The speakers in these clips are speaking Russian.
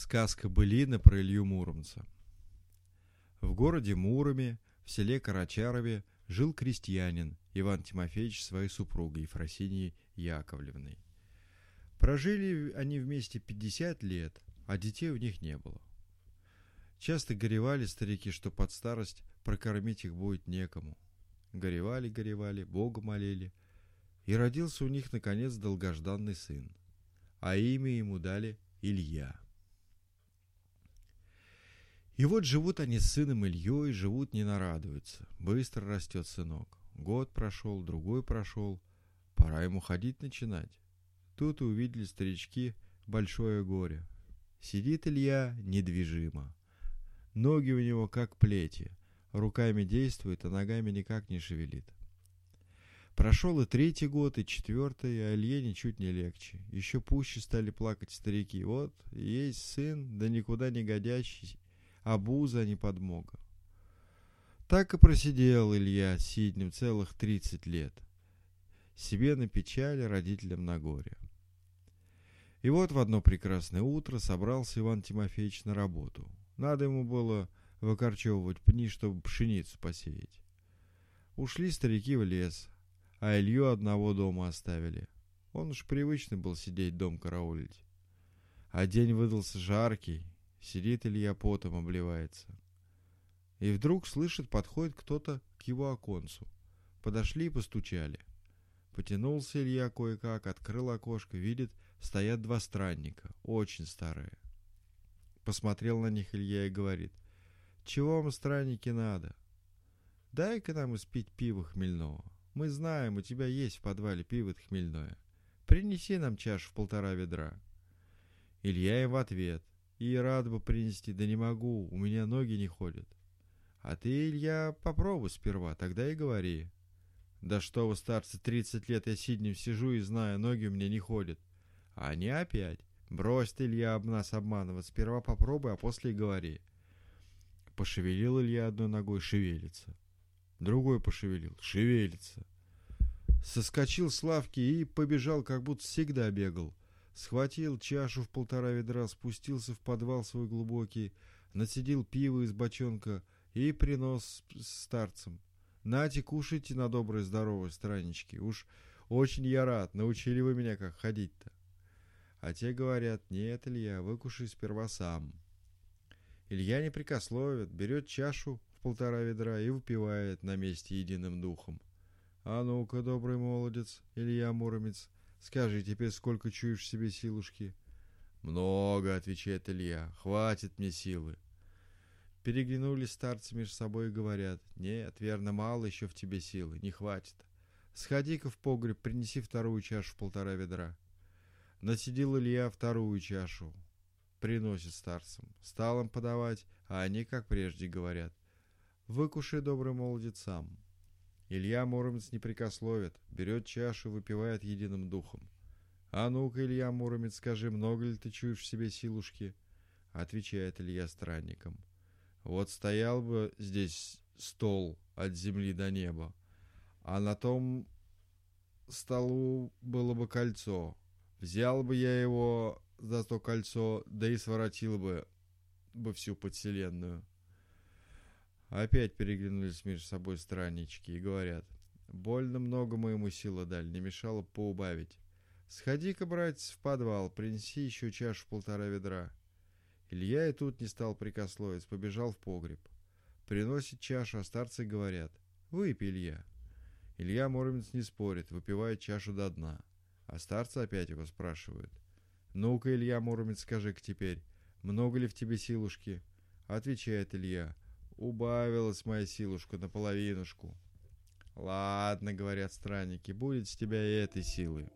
Сказка былина про Илью Муромца. В городе Муроме, в селе Карачарове, жил крестьянин Иван Тимофеевич своей супругой Ефросинией Яковлевной. Прожили они вместе 50 лет, а детей у них не было. Часто горевали старики, что под старость прокормить их будет некому. Горевали, горевали, Бога молили. И родился у них, наконец, долгожданный сын. А имя ему дали Илья. И вот живут они с сыном Ильей, живут не нарадуются. Быстро растет сынок. Год прошел, другой прошел. Пора ему ходить начинать. Тут увидели старички большое горе. Сидит Илья недвижимо. Ноги у него как плети. Руками действует, а ногами никак не шевелит. Прошел и третий год, и четвертый, а Илье ничуть не легче. Еще пуще стали плакать старики. Вот, есть сын, да никуда не годящий, обуза, а не подмога. Так и просидел Илья сиднем целых тридцать лет. Себе на печали, родителям на горе. И вот в одно прекрасное утро собрался Иван Тимофеевич на работу. Надо ему было выкорчевывать пни, чтобы пшеницу посеять. Ушли старики в лес, а Илью одного дома оставили. Он уж привычный был сидеть дом караулить. А день выдался жаркий, Сидит Илья потом обливается. И вдруг слышит, подходит кто-то к его оконцу. Подошли и постучали. Потянулся Илья кое-как, открыл окошко, видит, стоят два странника, очень старые. Посмотрел на них Илья и говорит, «Чего вам, странники, надо? Дай-ка нам испить пиво хмельного. Мы знаем, у тебя есть в подвале пиво хмельное. Принеси нам чашу в полтора ведра». Илья им в ответ, и рад бы принести, да не могу, у меня ноги не ходят. А ты, Илья, попробуй сперва, тогда и говори. Да что вы, старцы, тридцать лет я сиднем сижу и знаю, ноги у меня не ходят. А они опять. Брось ты, Илья, об нас обманывать. Сперва попробуй, а после и говори. Пошевелил Илья одной ногой, шевелится. Другой пошевелил, шевелится. Соскочил с лавки и побежал, как будто всегда бегал. Схватил чашу в полтора ведра, спустился в подвал свой глубокий, нацедил пиво из бочонка и принос старцам. Нате, кушайте на доброе здоровое, страннички. Уж очень я рад, научили вы меня, как ходить-то. А те говорят, нет, Илья, выкушай сперва сам. Илья не прикословит, берет чашу в полтора ведра и выпивает на месте единым духом. А ну-ка, добрый молодец, Илья Муромец, Скажи, теперь сколько чуешь в себе силушки? Много, отвечает Илья. Хватит мне силы. Переглянулись старцы между собой и говорят. Нет, верно, мало еще в тебе силы, не хватит. Сходи-ка в погреб, принеси вторую чашу в полтора ведра. Насидел Илья вторую чашу. Приносит старцам. Стал им подавать, а они, как прежде, говорят. Выкушай, добрый молодец, сам. Илья Муромец не прикословит, берет чашу, выпивает единым духом. «А ну-ка, Илья Муромец, скажи, много ли ты чуешь в себе силушки?» Отвечает Илья странником. «Вот стоял бы здесь стол от земли до неба, а на том столу было бы кольцо. Взял бы я его за то кольцо, да и своротил бы, бы всю подселенную. Опять переглянулись между собой страннички и говорят, «Больно много мы ему силы дали, не мешало поубавить. Сходи-ка, братец, в подвал, принеси еще чашу полтора ведра». Илья и тут не стал прикословить, побежал в погреб. Приносит чашу, а старцы говорят, «Выпей, Илья». Илья Муромец не спорит, выпивает чашу до дна. А старцы опять его спрашивают, «Ну-ка, Илья Муромец, скажи-ка теперь, много ли в тебе силушки?» Отвечает Илья, Убавилась моя силушка наполовинушку. Ладно, говорят странники, будет с тебя и этой силы.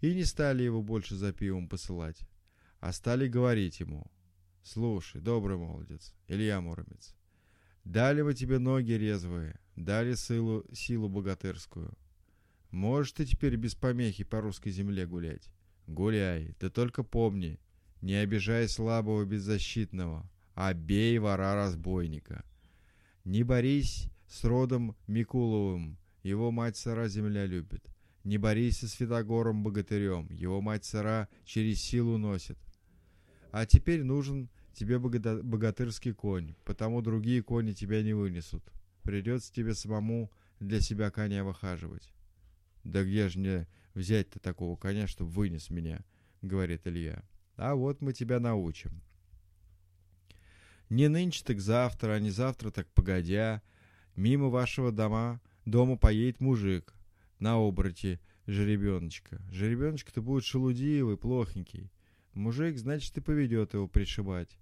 И не стали его больше за пивом посылать, а стали говорить ему. Слушай, добрый молодец, Илья Муромец, дали мы тебе ноги резвые, дали силу, силу богатырскую. Можешь ты теперь без помехи по русской земле гулять? Гуляй, да только помни, не обижай слабого беззащитного, а бей вора-разбойника. Не борись с родом Микуловым, его мать сара земля любит. Не борись со Святогором богатырем, его мать сара через силу носит. А теперь нужен тебе богатырский конь, потому другие кони тебя не вынесут. Придется тебе самому для себя коня выхаживать. Да где же мне взять-то такого коня, чтобы вынес меня, говорит Илья. А вот мы тебя научим. Не нынче, так завтра, а не завтра, так погодя. Мимо вашего дома, дома поедет мужик на обороте жеребеночка. Жеребеночка-то будет шелудивый, плохенький. Мужик, значит, и поведет его пришибать.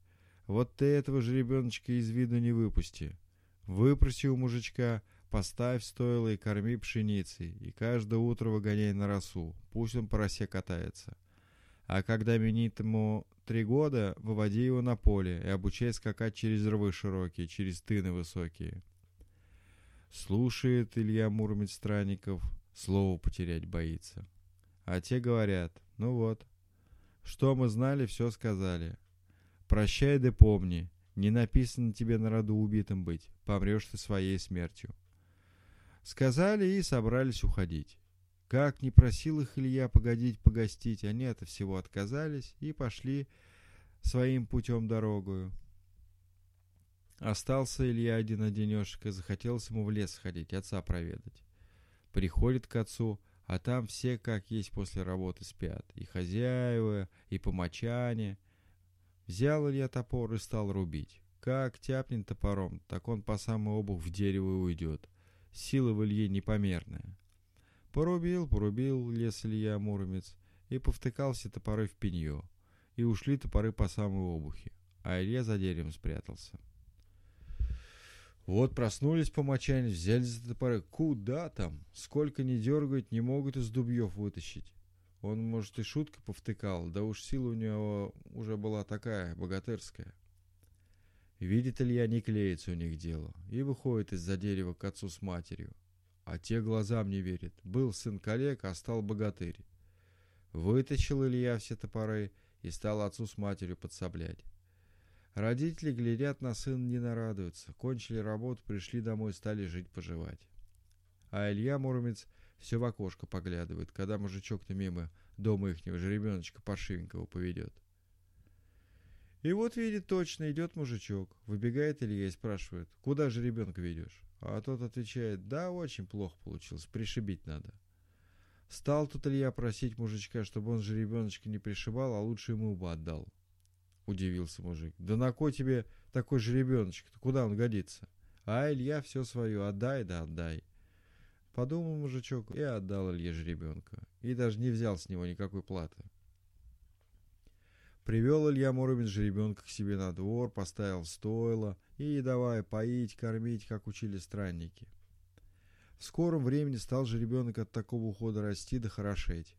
Вот ты этого жеребеночка из виду не выпусти. Выпроси у мужичка, поставь стойло и корми пшеницей, и каждое утро выгоняй на росу, пусть он по росе катается. А когда минит ему три года, выводи его на поле и обучай скакать через рвы широкие, через тыны высокие. Слушает Илья Муромец Странников, слово потерять боится. А те говорят, ну вот, что мы знали, все сказали. Прощай да помни, не написано тебе на роду убитым быть, помрешь ты своей смертью. Сказали и собрались уходить. Как не просил их Илья погодить погостить, они от всего отказались и пошли своим путем дорогою. Остался Илья один-одинешек, и захотелось ему в лес ходить, отца проведать. Приходит к отцу, а там все, как есть после работы, спят. И хозяева, и помочане. Взял Илья топор и стал рубить. Как тяпнет топором, так он по самый обух в дерево уйдет. Сила в Илье непомерная. Порубил, порубил лес Илья Муромец и повтыкался топоры в пенье. И ушли топоры по самой обухе, а Илья за деревом спрятался. Вот проснулись помочане, взяли за топоры. Куда там? Сколько не дергают, не могут из дубьев вытащить. Он, может, и шутка повтыкал, да уж сила у него уже была такая, богатырская. Видит Илья, не клеится у них дело, и выходит из-за дерева к отцу с матерью. А те глазам не верят. Был сын коллег, а стал богатырь. Вытащил Илья все топоры и стал отцу с матерью подсоблять. Родители глядят на сына, не нарадуются. Кончили работу, пришли домой, стали жить-поживать. А Илья Муромец все в окошко поглядывает, когда мужичок-то мимо дома ихнего жеребеночка паршивенького поведет. И вот видит точно, идет мужичок. Выбегает Илья и спрашивает, куда же ребенка ведешь? А тот отвечает, да, очень плохо получилось, пришибить надо. Стал тут Илья просить мужичка, чтобы он же ребеночка не пришибал, а лучше ему бы отдал. Удивился мужик. Да на кой тебе такой же ребеночек? Куда он годится? А Илья все свое, отдай да отдай. Подумал мужичок и отдал Илье жеребенка. И даже не взял с него никакой платы. Привел Илья Муромец жеребенка к себе на двор, поставил стойло и давай поить, кормить, как учили странники. В скором времени стал же ребенок от такого ухода расти да хорошеть.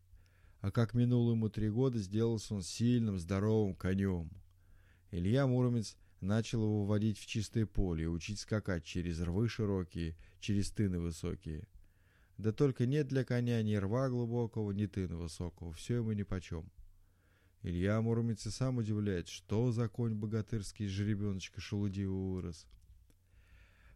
А как минуло ему три года, сделался он сильным, здоровым конем. Илья Муромец начал его вводить в чистое поле и учить скакать через рвы широкие, через тыны высокие. Да только нет для коня ни рва глубокого, ни тына высокого, все ему нипочем. Илья Муромец сам удивляет, что за конь богатырский жеребеночка шелудивого вырос.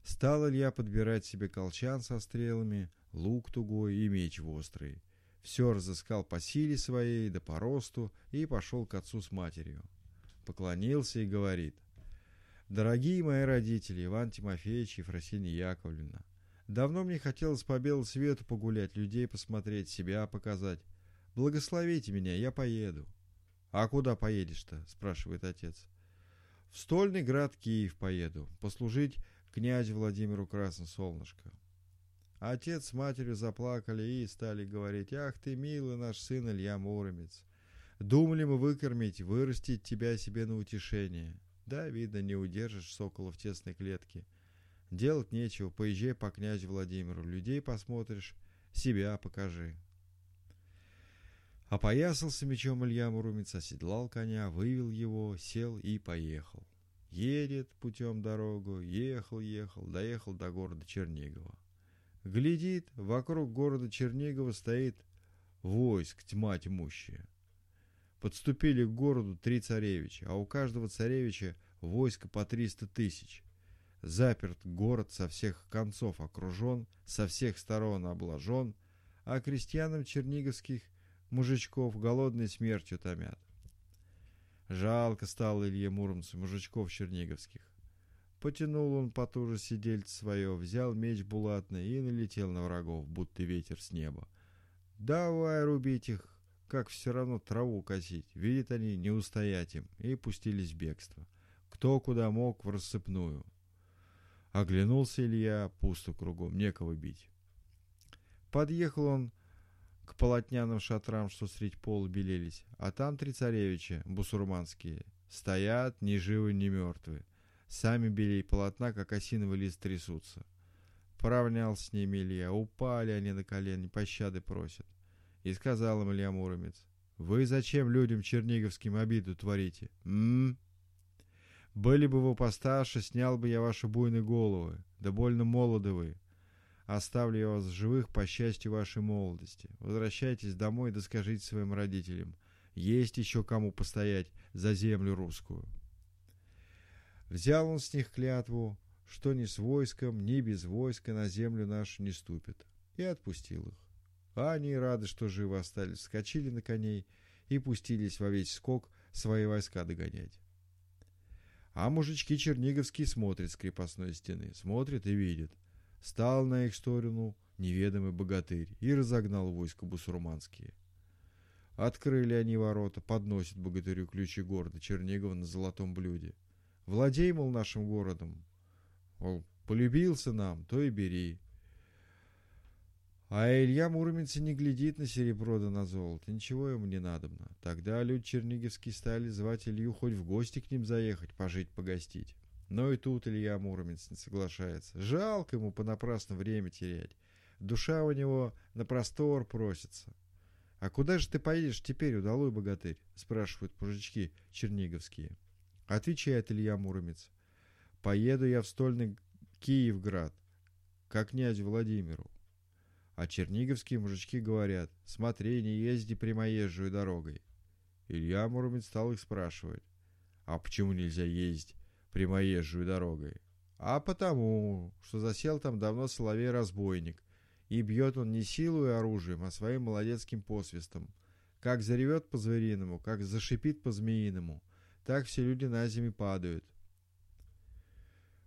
Стал Илья подбирать себе колчан со стрелами, лук тугой и меч острый. Все разыскал по силе своей, да по росту, и пошел к отцу с матерью. Поклонился и говорит. «Дорогие мои родители, Иван Тимофеевич и Ефросинья Яковлевна, давно мне хотелось по белу свету погулять, людей посмотреть, себя показать. Благословите меня, я поеду». «А куда поедешь-то?» – спрашивает отец. «В стольный град Киев поеду, послужить князю Владимиру Красносолнышко». Отец с матерью заплакали и стали говорить, «Ах ты, милый наш сын Илья Муромец! Думали мы выкормить, вырастить тебя себе на утешение. Да, видно, не удержишь сокола в тесной клетке. Делать нечего, поезжай по князю Владимиру, людей посмотришь, себя покажи». Опоясался мечом Илья Муромец, оседлал коня, вывел его, сел и поехал. Едет путем дорогу, ехал, ехал, доехал до города Чернигова. Глядит, вокруг города Чернигова стоит войск, тьма тьмущая. Подступили к городу три царевича, а у каждого царевича войско по триста тысяч. Заперт город со всех концов окружен, со всех сторон обложен, а крестьянам черниговских мужичков голодной смертью томят. Жалко стало Илье Муромцу мужичков черниговских. Потянул он потуже сидельце свое, взял меч булатный и налетел на врагов, будто ветер с неба. Давай рубить их, как все равно траву косить. Видят они, не устоять им, и пустились в бегство. Кто куда мог в рассыпную. Оглянулся Илья, пусто кругом, некого бить. Подъехал он к полотняным шатрам, что средь пола белелись, а там три царевича, бусурманские, стоят ни живы, ни мертвы. Сами белей полотна, как осиновый лист, трясутся. Поравнял с ними Илья, упали они на колени, пощады просят. И сказал им Илья Муромец, «Вы зачем людям черниговским обиду творите? М, Были бы вы постарше, снял бы я ваши буйные головы, да больно молоды вы. Оставлю вас живых по счастью вашей молодости. Возвращайтесь домой да скажите своим родителям, есть еще кому постоять за землю русскую». Взял он с них клятву, что ни с войском, ни без войска на землю нашу не ступит, и отпустил их. А они, рады, что живы остались, вскочили на коней и пустились во весь скок свои войска догонять. А мужички черниговские смотрят с крепостной стены, смотрят и видят. Стал на их сторону неведомый богатырь и разогнал войско бусурманские. Открыли они ворота, подносят богатырю ключи города Чернигова на золотом блюде. Владей, мол, нашим городом. Мол, полюбился нам, то и бери. А Илья Муромец не глядит на серебро да на золото, ничего ему не надобно. Тогда люди черниговские стали звать Илью хоть в гости к ним заехать, пожить, погостить. Но и тут Илья Муромец не соглашается. Жалко ему понапрасну время терять. Душа у него на простор просится. «А куда же ты поедешь теперь, удалой богатырь?» — спрашивают мужички черниговские. Отвечает Илья Муромец. «Поеду я в стольный Киевград, к князю Владимиру. А черниговские мужички говорят, смотри, не езди прямоезжую дорогой. Илья Муромец стал их спрашивать, а почему нельзя ездить прямоезжую дорогой? А потому, что засел там давно соловей-разбойник, и бьет он не силой и оружием, а своим молодецким посвистом. Как заревет по-звериному, как зашипит по-змеиному, так все люди на зиме падают.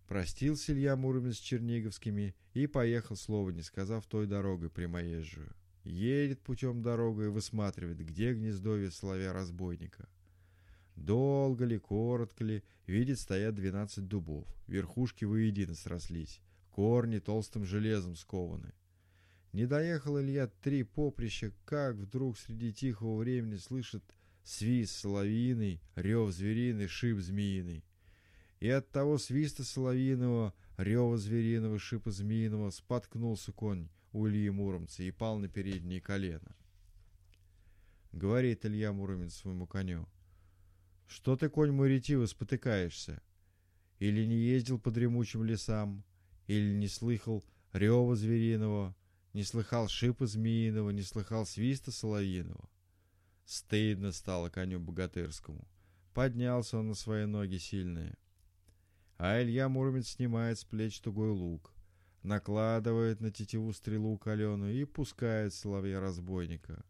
Простился Илья Муромец с Черниговскими и поехал, слова не сказав, той дорогой прямоезжую. Едет путем дорогой и высматривает, где гнездовье соловья-разбойника. Долго ли, коротко ли, видит, стоят двенадцать дубов. Верхушки воедино срослись, корни толстым железом скованы. Не доехал Илья три поприща, как вдруг среди тихого времени слышит свист соловьиный, рев звериный, шип змеиный. И от того свиста соловьиного, рева звериного, шипа змеиного споткнулся конь у Ильи Муромца и пал на передние колено. Говорит Илья Муромец своему коню. Что ты, конь мой ретивый, спотыкаешься? Или не ездил по дремучим лесам? Или не слыхал рева звериного? Не слыхал шипа змеиного? Не слыхал свиста соловьиного? Стыдно стало коню богатырскому. Поднялся он на свои ноги сильные. А Илья Муромец снимает с плеч тугой лук, накладывает на тетиву стрелу каленую и пускает соловья-разбойника.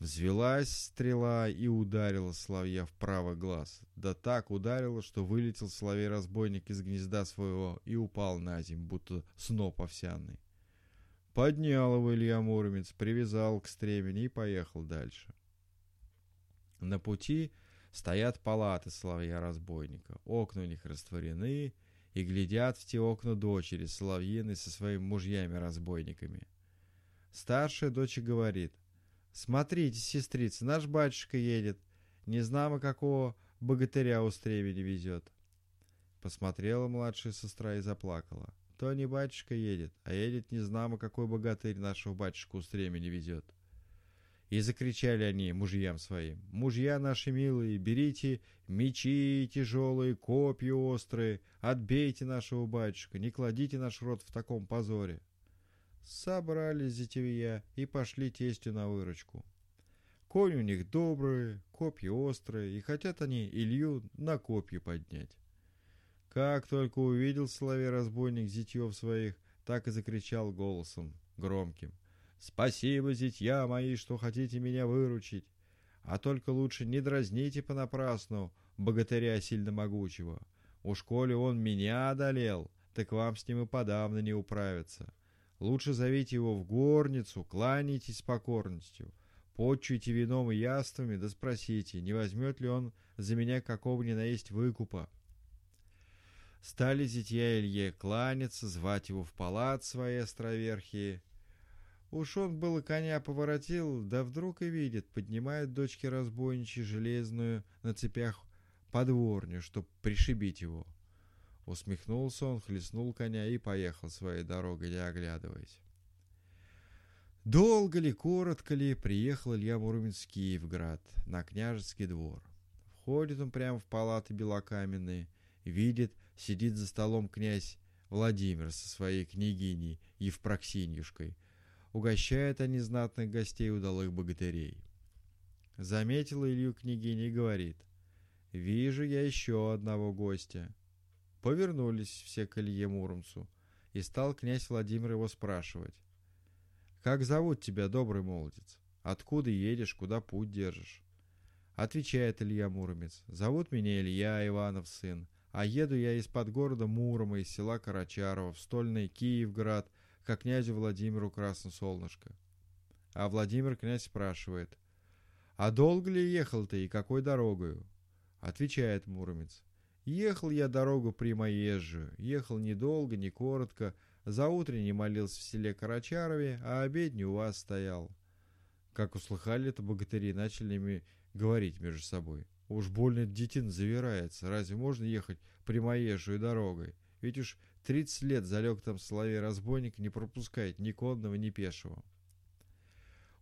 Взвелась стрела и ударила соловья в правый глаз. Да так ударила, что вылетел соловей-разбойник из гнезда своего и упал на землю, будто сноп овсяный. Поднял его Илья Муромец, привязал к стремени и поехал дальше. На пути Стоят палаты соловья-разбойника, окна у них растворены, и глядят в те окна дочери соловьины со своими мужьями-разбойниками. Старшая дочь говорит, «Смотрите, сестрица, наш батюшка едет, не знамо какого богатыря у стремени везет». Посмотрела младшая сестра и заплакала. То не батюшка едет, а едет не знамо какой богатырь нашего батюшку у стремени везет. И закричали они мужьям своим, «Мужья наши милые, берите мечи тяжелые, копья острые, отбейте нашего батюшка, не кладите наш род в таком позоре». Собрались зятевья и пошли тестю на выручку. Конь у них добрый, копья острые, и хотят они Илью на копья поднять. Как только увидел соловей-разбойник зятьев своих, так и закричал голосом громким. Спасибо, зятья мои, что хотите меня выручить. А только лучше не дразните понапрасну богатыря сильно могучего. Уж коли он меня одолел, так вам с ним и подавно не управиться. Лучше зовите его в горницу, кланяйтесь покорностью, почуйте вином и яствами, да спросите, не возьмет ли он за меня какого ни наесть выкупа. Стали зятья Илье кланяться, звать его в палат свои островерхие. Уж он было коня поворотил, да вдруг и видит, поднимает дочки разбойничьи железную на цепях подворню, чтоб пришибить его. Усмехнулся он, хлестнул коня и поехал своей дорогой, не оглядываясь. Долго ли, коротко ли, приехал Илья Муромец в Киевград, на княжеский двор. Входит он прямо в палаты белокаменные, видит, сидит за столом князь Владимир со своей княгиней Евпроксиньюшкой. Угощают они знатных гостей удалых богатырей. Заметила Илью княгиня и говорит, «Вижу я еще одного гостя». Повернулись все к Илье Муромцу, и стал князь Владимир его спрашивать. «Как зовут тебя, добрый молодец? Откуда едешь, куда путь держишь?» Отвечает Илья Муромец. «Зовут меня Илья, Иванов сын, а еду я из-под города Мурома, из села Карачарова, в стольный Киевград, к князю Владимиру Красносолнышко». А Владимир князь спрашивает. «А долго ли ехал ты и какой дорогою?» Отвечает Муромец. Ехал я дорогу прямоезжую, ехал недолго, не коротко, за утренней молился в селе Карачарове, а обедню у вас стоял. Как услыхали это богатыри, начали говорить между собой. Уж больно детин завирается, разве можно ехать прямоезжую дорогой? Ведь уж тридцать лет залег там соловей-разбойник, не пропускает ни конного, ни пешего.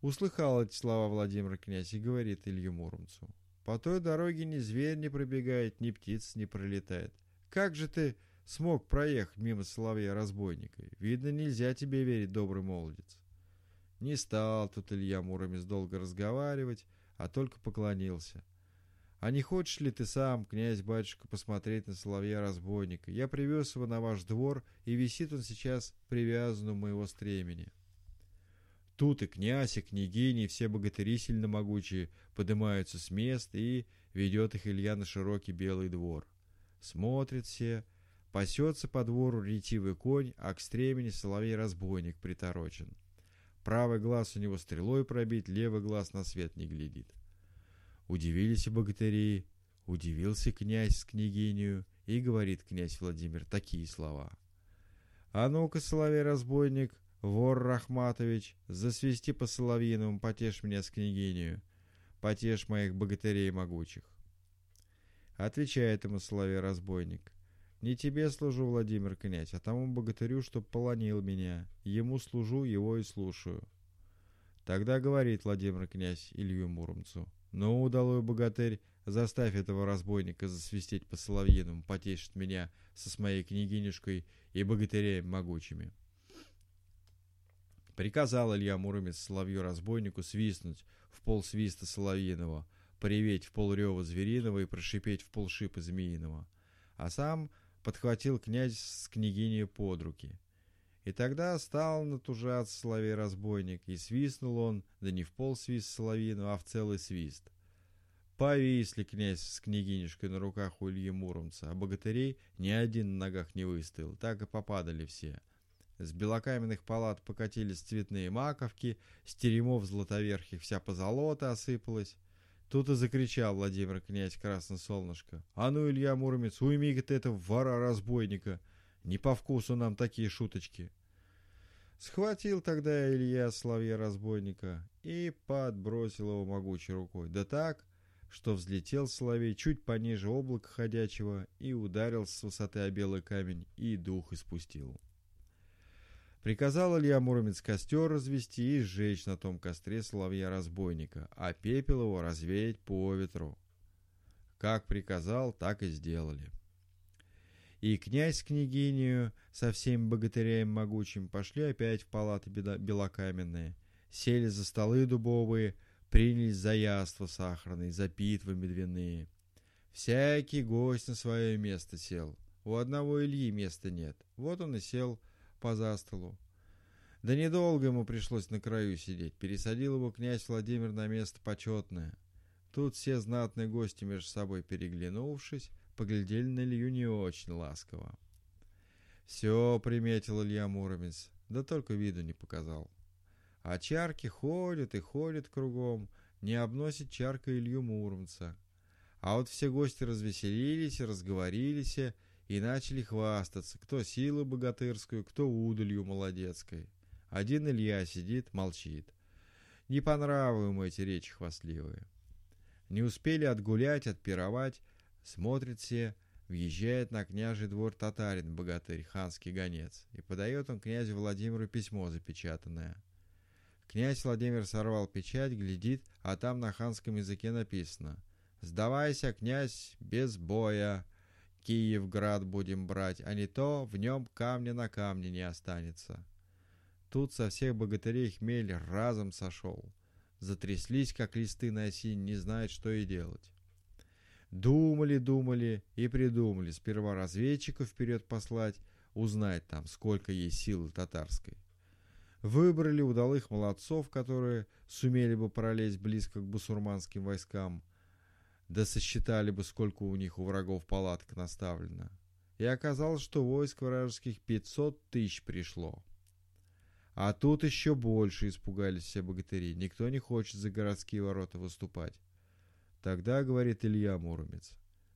Услыхал эти слова Владимир князь и говорит Илью Муромцу. По той дороге ни зверь не пробегает, ни птица не пролетает. Как же ты смог проехать мимо соловья-разбойника? Видно, нельзя тебе верить, добрый молодец. Не стал тут Илья Муромец долго разговаривать, а только поклонился. А не хочешь ли ты сам, князь-батюшка, посмотреть на соловья-разбойника? Я привез его на ваш двор, и висит он сейчас привязан у моего стремени. Тут и князь, и княгини, и все богатыри сильно могучие поднимаются с мест, и ведет их Илья на широкий белый двор. Смотрит все, пасется по двору ретивый конь, а к стремени соловей-разбойник приторочен. Правый глаз у него стрелой пробит, левый глаз на свет не глядит. Удивились и богатыри, удивился князь с княгинью, и говорит князь Владимир такие слова. «А ну-ка, соловей-разбойник, Вор Рахматович, засвисти по соловьиному, потешь меня с княгинью, потешь моих богатырей могучих. Отвечает ему соловей разбойник. Не тебе служу, Владимир князь, а тому богатырю, что полонил меня. Ему служу, его и слушаю. Тогда говорит Владимир князь Илью Муромцу. Ну, удалой богатырь, заставь этого разбойника засвистеть по соловьиному, потешит меня со с моей княгинюшкой и богатырями могучими. Приказал Илья Муромец соловью-разбойнику свистнуть в пол свиста соловьиного, приветь в пол рева звериного и прошипеть в пол шипа змеиного. А сам подхватил князь с княгиней под руки. И тогда стал натужаться соловей-разбойник, и свистнул он, да не в пол свист соловьиного, а в целый свист. Повисли князь с княгинюшкой на руках у Ильи Муромца, а богатырей ни один на ногах не выстоял, так и попадали все. С белокаменных палат покатились цветные маковки, с теремов златоверхих вся позолота осыпалась. Тут и закричал Владимир князь Красносолнышко. «А ну, Илья Муромец, уйми-ка ты этого вора-разбойника! Не по вкусу нам такие шуточки!» Схватил тогда Илья соловья-разбойника и подбросил его могучей рукой. Да так, что взлетел соловей чуть пониже облака ходячего и ударил с высоты о белый камень и дух испустил. Приказал Илья Муромец костер развести и сжечь на том костре соловья-разбойника, а пепел его развеять по ветру. Как приказал, так и сделали. И князь с княгинью со всеми богатырями могучим пошли опять в палаты белокаменные, сели за столы дубовые, принялись за яства сахарные, за питвы медвяные. Всякий гость на свое место сел. У одного Ильи места нет. Вот он и сел по застолу. Да недолго ему пришлось на краю сидеть. Пересадил его князь Владимир на место почетное. Тут все знатные гости между собой переглянувшись, поглядели на Илью не очень ласково. Все приметил Илья Муромец, да только виду не показал. А чарки ходят и ходят кругом, не обносит чарка Илью Муромца. А вот все гости развеселились, разговорились и начали хвастаться, кто силу богатырскую, кто удалью молодецкой. Один Илья сидит, молчит. Не по нраву ему эти речи хвастливые. Не успели отгулять, отпировать, смотрит все, въезжает на княжий двор татарин, богатырь, ханский гонец, и подает он князю Владимиру письмо запечатанное. Князь Владимир сорвал печать, глядит, а там на ханском языке написано «Сдавайся, князь, без боя, Киевград будем брать, а не то в нем камня на камне не останется». Тут со всех богатырей хмель разом сошел. Затряслись, как листы на осень, не знают, что и делать. Думали, думали и придумали сперва разведчиков вперед послать, узнать там, сколько есть силы татарской. Выбрали удалых молодцов, которые сумели бы пролезть близко к бусурманским войскам, да сосчитали бы, сколько у них у врагов палаток наставлено. И оказалось, что войск вражеских 500 тысяч пришло. А тут еще больше испугались все богатыри. Никто не хочет за городские ворота выступать. Тогда, говорит Илья Муромец,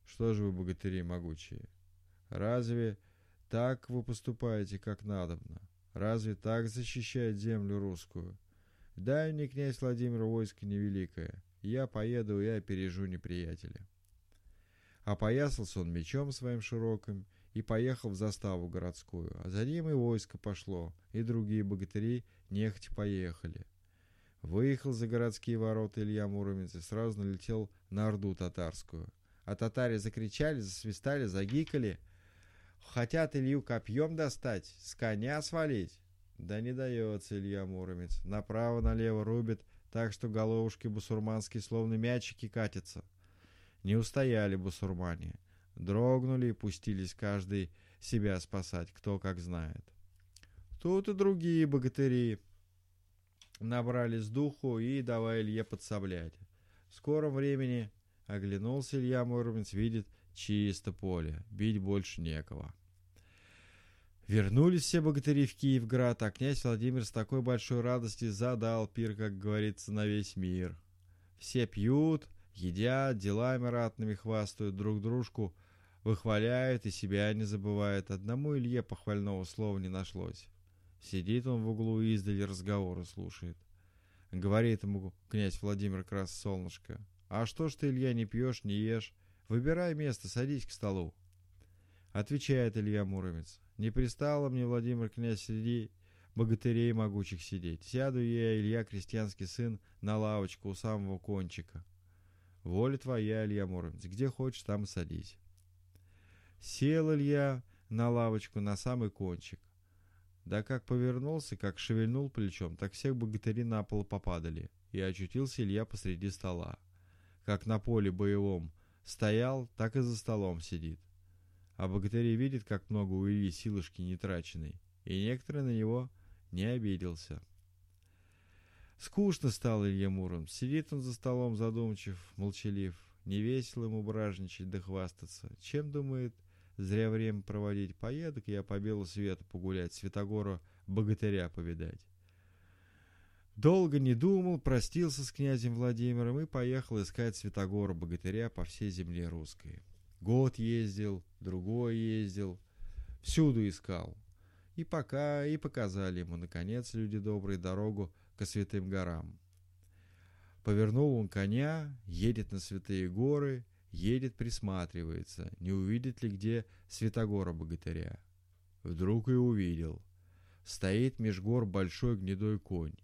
что же вы, богатыри могучие, разве так вы поступаете, как надобно? Разве так защищает землю русскую? Дай мне, князь Владимир, войско невеликое. Я поеду и опережу неприятеля. Опоясался он мечом своим широким и поехал в заставу городскую, а за ним и войско пошло, и другие богатыри нехотя поехали. Выехал за городские ворота Илья Муромец и сразу налетел на Орду татарскую. А татаре закричали, засвистали, загикали. Хотят Илью копьем достать, с коня свалить. Да не дается Илья Муромец. Направо-налево рубит, так что головушки бусурманские словно мячики катятся. Не устояли бусурмане. Дрогнули и пустились каждый себя спасать, кто как знает. Тут и другие богатыри набрались духу и давай Илье подсоблять. В скором времени оглянулся Илья Муромец, видит чисто поле, бить больше некого. Вернулись все богатыри в Киевград, а князь Владимир с такой большой радостью задал пир, как говорится, на весь мир. Все пьют, едят, делами ратными хвастают, друг дружку выхваляют и себя не забывают. Одному Илье похвального слова не нашлось. Сидит он в углу и издали разговоры слушает. Говорит ему князь Владимир Крас Солнышко. А что ж ты, Илья, не пьешь, не ешь? Выбирай место, садись к столу. Отвечает Илья Муромец. Не пристало мне, Владимир князь, среди богатырей могучих сидеть. Сяду я, Илья, крестьянский сын, на лавочку у самого кончика. Воля твоя, Илья Муромец, где хочешь, там и садись. Сел Илья на лавочку на самый кончик. Да как повернулся, как шевельнул плечом, так всех богатыри на пол попадали, и очутился Илья посреди стола. Как на поле боевом стоял, так и за столом сидит. А богатыри видят, как много у Ильи силушки нетраченной, и некоторые на него не обиделся. Скучно стал Илья Муром. Сидит он за столом задумчив, молчалив. Не весело ему бражничать да хвастаться. Чем, думает, Зря время проводить. Поеду я по белу свету погулять, Святогора богатыря повидать. Долго не думал, простился с князем Владимиром и поехал искать Святогора богатыря по всей земле русской. Год ездил, другой ездил, всюду искал. И пока, и показали ему, наконец, люди добрые, дорогу к святым горам. Повернул он коня, едет на святые горы, Едет, присматривается, не увидит ли где Святогора богатыря. Вдруг и увидел. Стоит меж гор большой гнедой конь.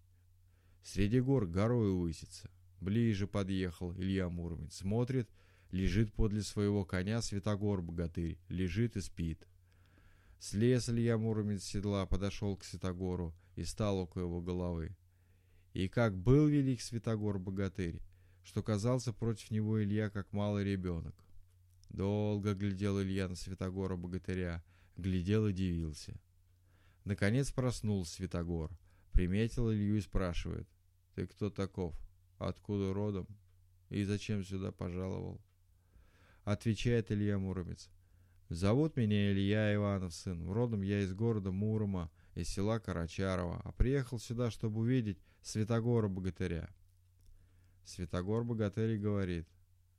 Среди гор горой высится. Ближе подъехал Илья Муромец. Смотрит, лежит подле своего коня Святогор богатырь. Лежит и спит. Слез Илья Муромец седла, подошел к Святогору и стал около его головы. И как был велик Святогор богатырь, что казался против него Илья как малый ребенок. Долго глядел Илья на Святогора богатыря, глядел и дивился. Наконец проснулся Святогор, приметил Илью и спрашивает, «Ты кто таков? Откуда родом?» И зачем сюда пожаловал? Отвечает Илья Муромец. Зовут меня Илья Иванов, сын. Родом я из города Мурома, из села Карачарова, а приехал сюда, чтобы увидеть Святогора-богатыря. Святогор-богатырь говорит,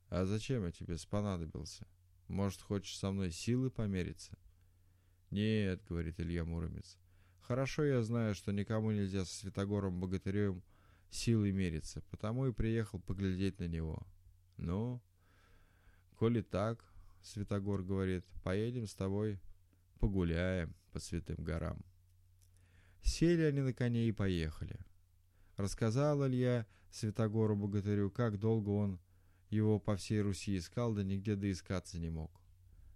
а зачем я тебе спонадобился? Может, хочешь со мной силы помериться? Нет, говорит Илья Муромец. Хорошо я знаю, что никому нельзя со Святогором-богатырем силой мериться, потому и приехал поглядеть на него. Ну, коли так, Святогор говорит, поедем с тобой погуляем по святым горам. Сели они на коне и поехали. Рассказал Илья Святогору Богатырю, как долго он его по всей Руси искал, да нигде доискаться не мог.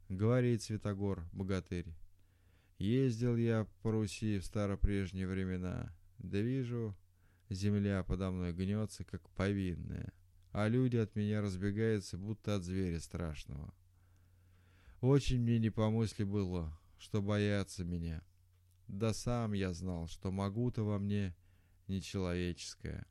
Говорит Святогор Богатырь, ездил я по Руси в старопрежние времена, да вижу, земля подо мной гнется, как повинная, а люди от меня разбегаются, будто от зверя страшного. Очень мне не по мысли было, что боятся меня. Да сам я знал, что могу-то во мне нечеловеческое.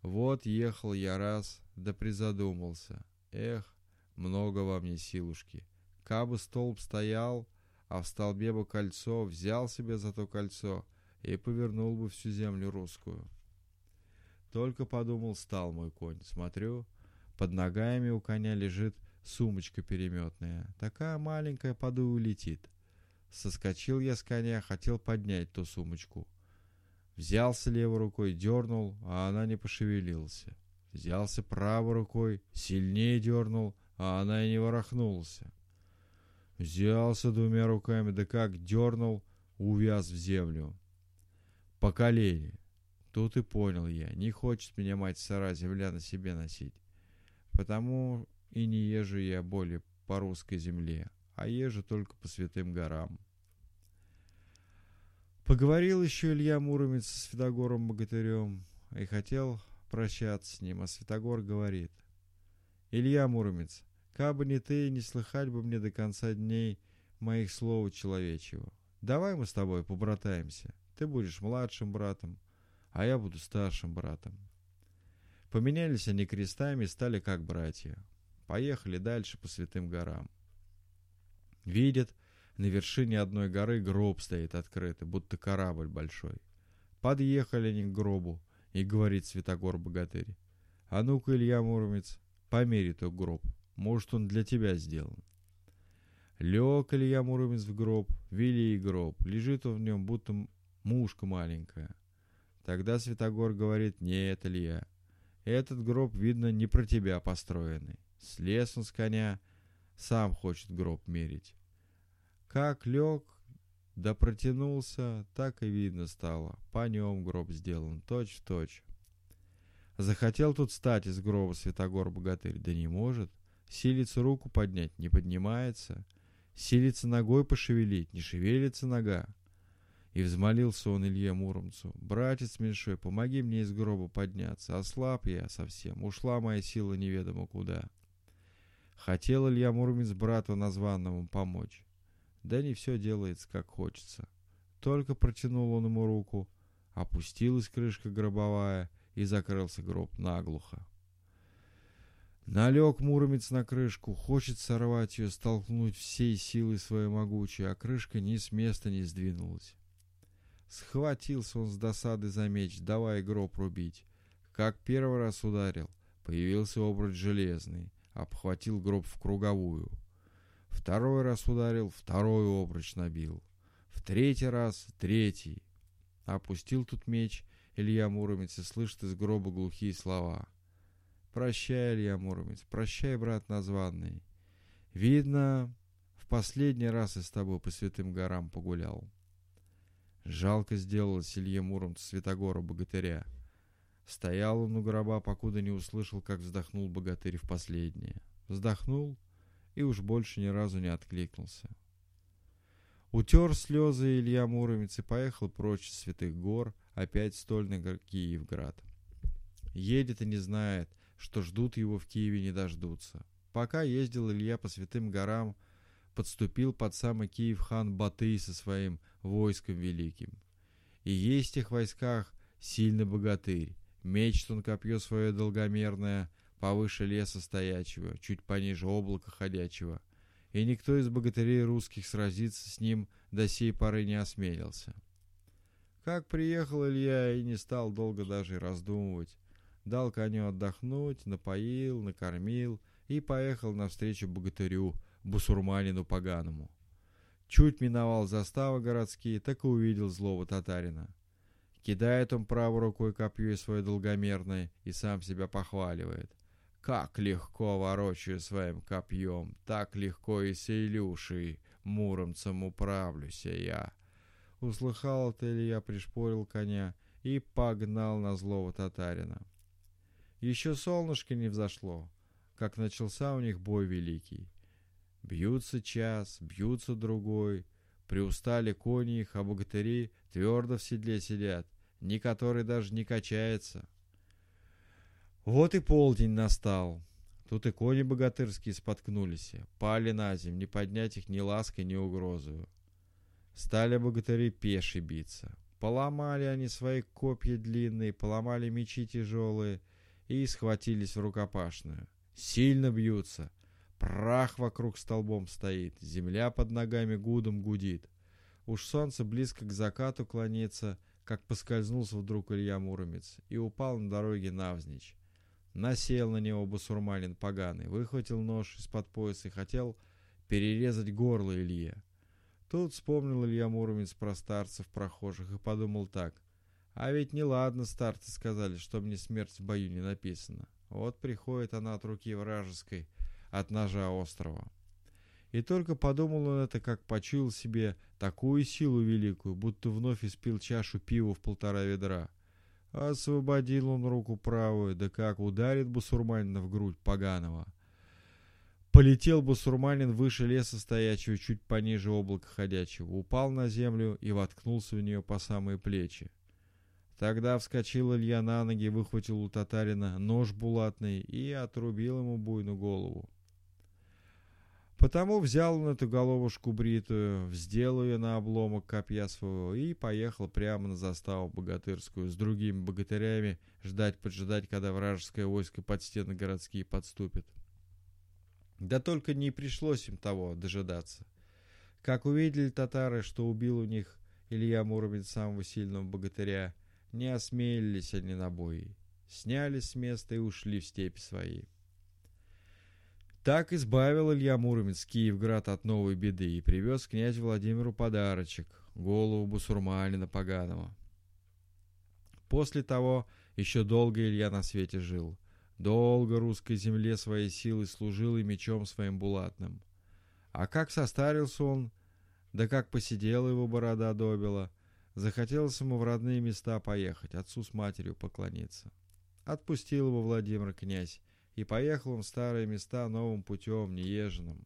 Вот ехал я раз, да призадумался. Эх, много во мне силушки. Кабы столб стоял, а в столбе бы кольцо, взял себе за то кольцо и повернул бы всю землю русскую. Только подумал, стал мой конь. Смотрю, под ногами у коня лежит сумочка переметная. Такая маленькая, подую летит. Соскочил я с коня, хотел поднять ту сумочку. Взялся левой рукой, дернул, а она не пошевелилась. Взялся правой рукой, сильнее дернул, а она и не ворохнулась. Взялся двумя руками, да как дернул, увяз в землю. По колени. Тут и понял я, не хочет меня мать сара земля на себе носить. Потому и не езжу я более по русской земле, а езжу только по святым горам. Поговорил еще Илья Муромец с Святогором Богатырем и хотел прощаться с ним, а Святогор говорит. «Илья Муромец, кабы не ты, не слыхать бы мне до конца дней моих слов человечего. Давай мы с тобой побратаемся. Ты будешь младшим братом, а я буду старшим братом». Поменялись они крестами и стали как братья. Поехали дальше по святым горам. Видят, на вершине одной горы гроб стоит открытый, будто корабль большой. Подъехали они к гробу, и говорит Святогор-богатырь. А ну-ка, Илья Муромец, помери тот гроб, может, он для тебя сделан. Лег Илья Муромец в гроб, вели гроб, лежит он в нем, будто мушка маленькая. Тогда Святогор говорит, нет, Илья, этот гроб, видно, не про тебя построенный. Слез он с коня, сам хочет гроб мерить. Как лег, да протянулся, так и видно стало. По нем гроб сделан, точь в точь. Захотел тут встать из гроба Святогор богатырь, да не может. Силится руку поднять, не поднимается. Силится ногой пошевелить, не шевелится нога. И взмолился он Илье Муромцу. «Братец меньшой, помоги мне из гроба подняться. Ослаб я совсем, ушла моя сила неведомо куда». Хотел Илья Муромец брату названному помочь. Да не все делается, как хочется. Только протянул он ему руку, опустилась крышка гробовая, и закрылся гроб наглухо. Налег Муромец на крышку, хочет сорвать ее, столкнуть всей силой своей могучей, а крышка ни с места не сдвинулась. Схватился он с досады за меч, давай гроб рубить. Как первый раз ударил, появился обруч железный обхватил гроб в круговую. Второй раз ударил, второй обруч набил. В третий раз — третий. Опустил тут меч Илья Муромец и слышит из гроба глухие слова. «Прощай, Илья Муромец, прощай, брат названный. Видно, в последний раз я с тобой по святым горам погулял». Жалко сделалось Илье Муромцу Святогора богатыря — Стоял он у гроба, покуда не услышал, как вздохнул богатырь в последнее. Вздохнул и уж больше ни разу не откликнулся. Утер слезы Илья Муромец и поехал прочь с святых гор, опять стольный Киевград. Едет и не знает, что ждут его в Киеве не дождутся. Пока ездил Илья по святым горам, подступил под самый Киев хан Батый со своим войском великим. И есть в тех войсках сильный богатырь, Мечет он копье свое долгомерное, повыше леса стоячего, чуть пониже облака ходячего, и никто из богатырей русских сразиться с ним до сей поры не осмелился. Как приехал Илья и не стал долго даже раздумывать, дал коню отдохнуть, напоил, накормил и поехал навстречу богатырю, бусурманину поганому. Чуть миновал заставы городские, так и увидел злого татарина. Кидает он правой рукой копье свое долгомерное и сам себя похваливает. Как легко ворочаю своим копьем, так легко и с Илюшей, муромцем управлюся я. Услыхал это Илья, пришпорил коня и погнал на злого татарина. Еще солнышко не взошло, как начался у них бой великий. Бьются час, бьются другой, приустали кони их, а богатыри твердо в седле сидят, ни который даже не качается. Вот и полдень настал. Тут и кони богатырские споткнулись, пали на землю, не поднять их ни лаской, ни угрозою. Стали богатыри пеши биться. Поломали они свои копья длинные, поломали мечи тяжелые и схватились в рукопашную. Сильно бьются. Прах вокруг столбом стоит, земля под ногами гудом гудит. Уж солнце близко к закату клонится, как поскользнулся вдруг Илья Муромец и упал на дороге навзничь. Насел на него бусурманин поганый, выхватил нож из-под пояса и хотел перерезать горло Илье. Тут вспомнил Илья Муромец про старцев прохожих и подумал так. А ведь неладно старцы сказали, что мне смерть в бою не написана. Вот приходит она от руки вражеской, от ножа острова. И только подумал он это, как почуял себе такую силу великую, будто вновь испил чашу пива в полтора ведра. Освободил он руку правую, да как ударит бусурманина в грудь поганого. Полетел бусурманин выше леса стоячего, чуть пониже облака ходячего, упал на землю и воткнулся в нее по самые плечи. Тогда вскочил Илья на ноги, выхватил у татарина нож булатный и отрубил ему буйну голову. Потому взял он эту головушку бритую, вздел ее на обломок копья своего и поехал прямо на заставу богатырскую с другими богатырями ждать-поджидать, когда вражеское войско под стены городские подступит. Да только не пришлось им того дожидаться. Как увидели татары, что убил у них Илья Муромец самого сильного богатыря, не осмелились они на бои, снялись с места и ушли в степи свои. Так избавил Илья Муромец Киевград от новой беды и привез князь Владимиру подарочек — голову бусурманина поганого. После того еще долго Илья на свете жил. Долго русской земле своей силой служил и мечом своим булатным. А как состарился он, да как посидела его борода добила, захотелось ему в родные места поехать, отцу с матерью поклониться. Отпустил его Владимир князь, и поехал он в старые места новым путем, неезженным.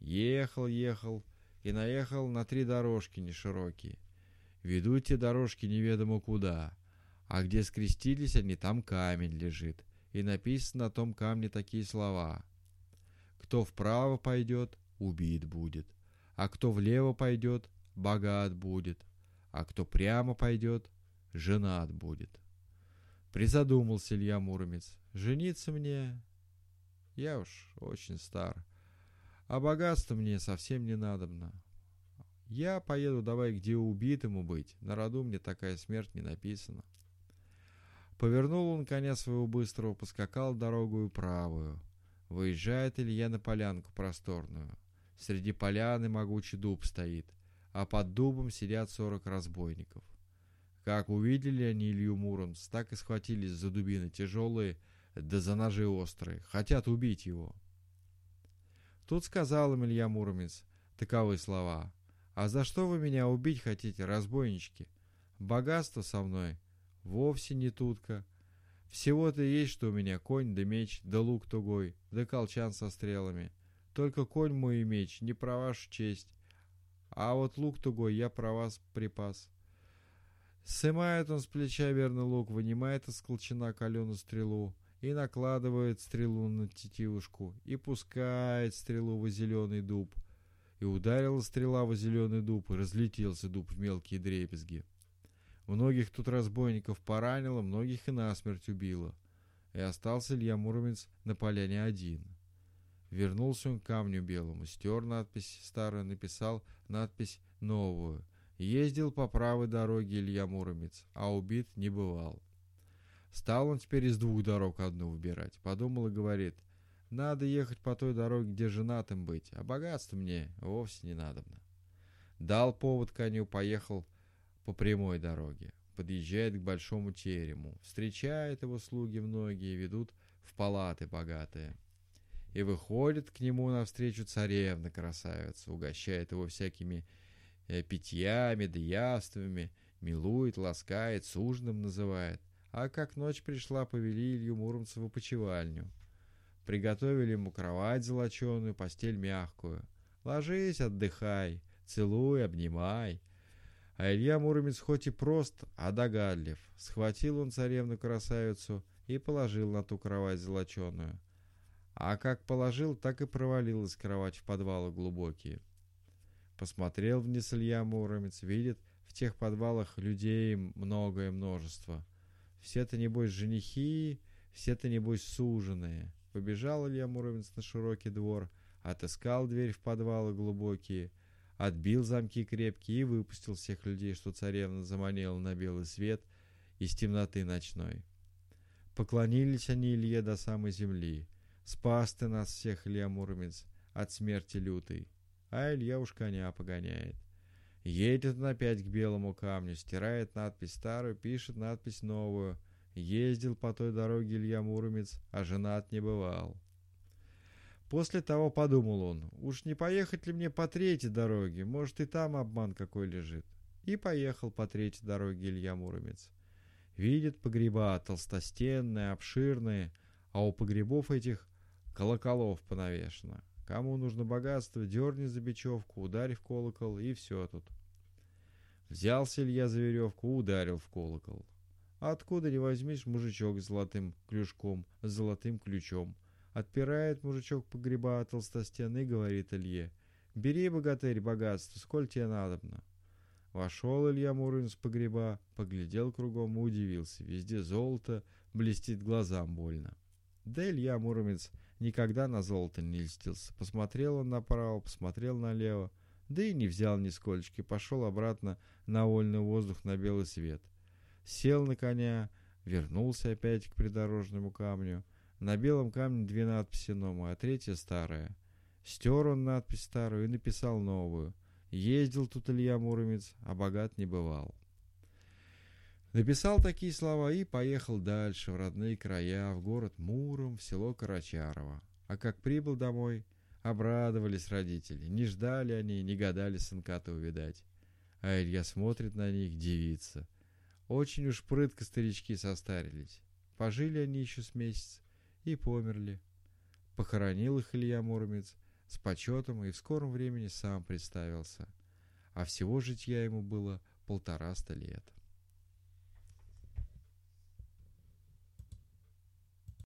Ехал, ехал и наехал на три дорожки неширокие. Ведут те дорожки неведомо куда, а где скрестились они, там камень лежит, и написано на том камне такие слова. Кто вправо пойдет, убит будет, а кто влево пойдет, богат будет, а кто прямо пойдет, женат будет. Призадумался Илья Муромец. Жениться мне? Я уж очень стар. А богатство мне совсем не надобно. Я поеду давай где убитому быть. На роду мне такая смерть не написана. Повернул он коня своего быстрого, поскакал дорогую правую. Выезжает Илья на полянку просторную. Среди поляны могучий дуб стоит, а под дубом сидят сорок разбойников. Как увидели они Илью Муромца, так и схватились за дубины тяжелые, да за ножи острые. Хотят убить его. Тут сказал им Илья Муромец таковы слова. «А за что вы меня убить хотите, разбойнички? Богатство со мной вовсе не тутка. Всего-то есть, что у меня конь да меч, да лук тугой, да колчан со стрелами. Только конь мой и меч, не про вашу честь. А вот лук тугой я про вас припас. Сымает он с плеча верный лук, вынимает из колчана каленую стрелу и накладывает стрелу на тетивушку и пускает стрелу в зеленый дуб. И ударила стрела в зеленый дуб, и разлетелся дуб в мелкие дребезги. Многих тут разбойников поранило, многих и насмерть убило. и остался Илья Муромец на поляне один. Вернулся он к камню белому, стер надпись старую, написал надпись новую. Ездил по правой дороге Илья Муромец, а убит не бывал. Стал он теперь из двух дорог одну выбирать. Подумал и говорит, надо ехать по той дороге, где женатым быть, а богатство мне вовсе не надобно. Дал повод коню, поехал по прямой дороге. Подъезжает к большому терему. Встречает его слуги многие, ведут в палаты богатые. И выходит к нему навстречу царевна красавица, угощает его всякими э, питьями да явствами, милует, ласкает, сужным называет. А как ночь пришла, повели Илью Муромца в опочивальню. Приготовили ему кровать золоченую, постель мягкую. Ложись, отдыхай, целуй, обнимай. А Илья Муромец хоть и прост, а догадлив. Схватил он царевну-красавицу и положил на ту кровать золоченую. А как положил, так и провалилась кровать в подвалы глубокие. Посмотрел вниз Илья Муромец, видит, в тех подвалах людей многое множество — все-то, небось, женихи, все-то, небось, суженые. Побежал Илья Муромец на широкий двор, отыскал дверь в подвалы глубокие, отбил замки крепкие и выпустил всех людей, что царевна заманила на белый свет из темноты ночной. Поклонились они Илье до самой земли. Спас ты нас всех, Илья Муромец, от смерти лютой. А Илья уж коня погоняет. Едет он опять к белому камню, стирает надпись старую, пишет надпись новую. Ездил по той дороге Илья Муромец, а женат не бывал. После того подумал он, уж не поехать ли мне по третьей дороге, может и там обман какой лежит. И поехал по третьей дороге Илья Муромец. Видит погреба толстостенные, обширные, а у погребов этих колоколов понавешено. Кому нужно богатство, дерни за бечевку, ударь в колокол, и все тут. Взялся Илья за веревку, ударил в колокол. Откуда не возьмешь мужичок с золотым клюшком, с золотым ключом. Отпирает мужичок погреба от толстостены говорит Илье, «Бери, богатырь, богатство, сколь тебе надобно». Вошел Илья Мурин с погреба, поглядел кругом и удивился. Везде золото, блестит глазам больно. Да Илья Муромец никогда на золото не льстился. Посмотрел он направо, посмотрел налево, да и не взял нисколько, пошел обратно на вольный воздух на белый свет. Сел на коня, вернулся опять к придорожному камню. На белом камне две надписи новые, а третья старая. Стер он надпись старую и написал новую. Ездил тут Илья Муромец, а богат не бывал. Написал такие слова и поехал дальше, в родные края, в город Муром, в село Карачарово. А как прибыл домой, обрадовались родители. Не ждали они, не гадали сынка-то увидать. А Илья смотрит на них, девица. Очень уж прытко старички состарились. Пожили они еще с месяц и померли. Похоронил их Илья Муромец с почетом и в скором времени сам представился. А всего житья ему было полтораста лет.